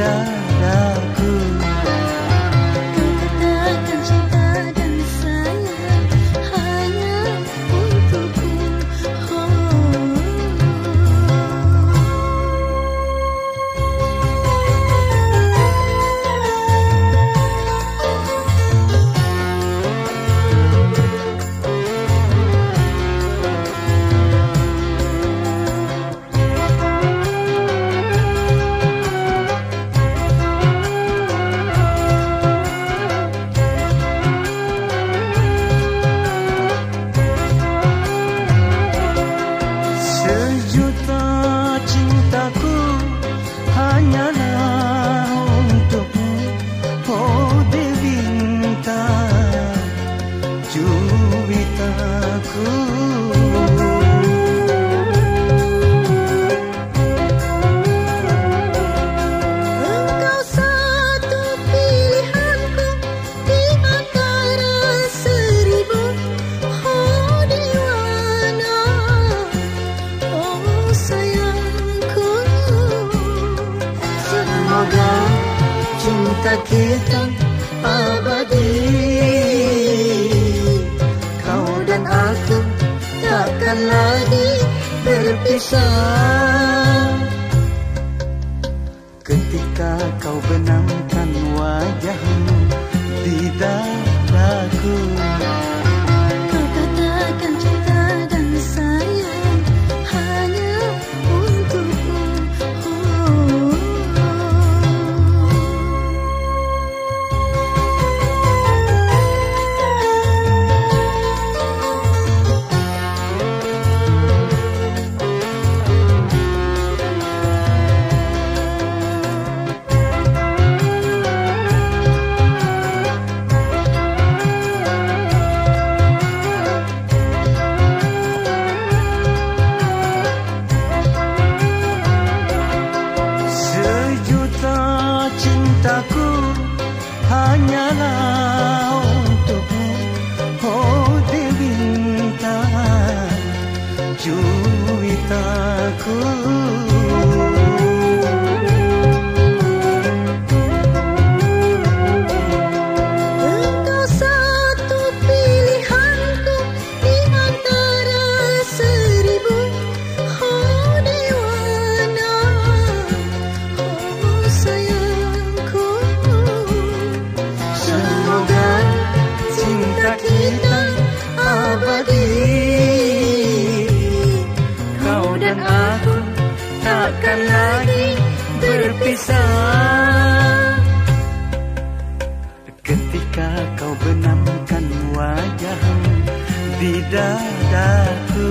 wajahmu di cinta kita abadi. Kau dan aku takkan lagi berpisah. Ketika kau benamkan wajahmu di dadaku cintaku hanyalah untukmu. Oh Dewi Bintang Juwitaku. Takkan lagi berpisah. Ketika kau benamkan wajahmu di dadaku